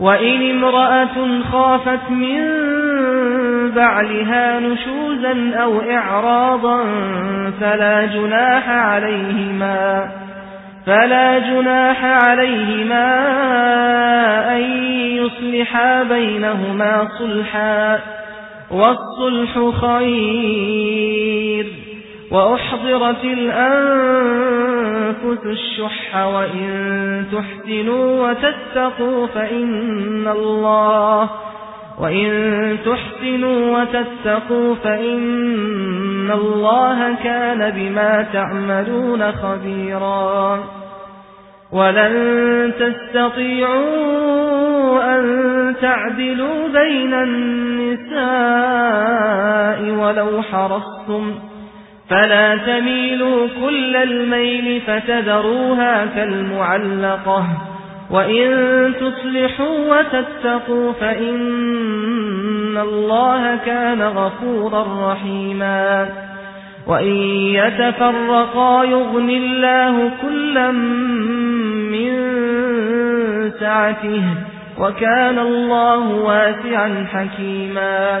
وإن امرأة خافت من بعلها نشوزا أو إعراضا فلا جناح عليهما فلا جناح عليهما أن يصلحا بينهما صلحا والصلح خير. وأحضرت الأنفس الشح وإن تحسنوا وتتقوا فإن الله وإن تحسنوا وتتقوا فإن الله كان بما تعملون خبيرا ولن تستطيعوا أن تعدلوا بين النساء ولو حرصتم فلا تميلوا كل الميل فتذروها كالمعلقة. وإن تصلحوا وتتقوا فإن الله كان غفورا رحيما. وإن يتفرقا يغني الله كلا من سعته وكان الله واسعا حكيما.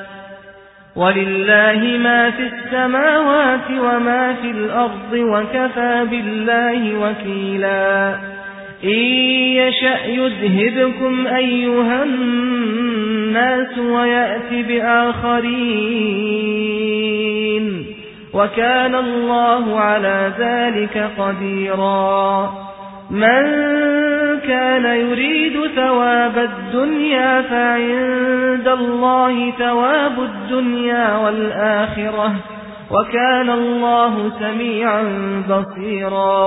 ولله ما في السماوات وما في الأرض وكفى بالله وكيلا. إن يشأ يذهبكم أيها الناس ويأتي بآخرين. وكان الله على ذلك قديرا. من كان يريد ثواب الدنيا فعند الله ثواب الدنيا والآخرة وكان الله سميعا بصيرا.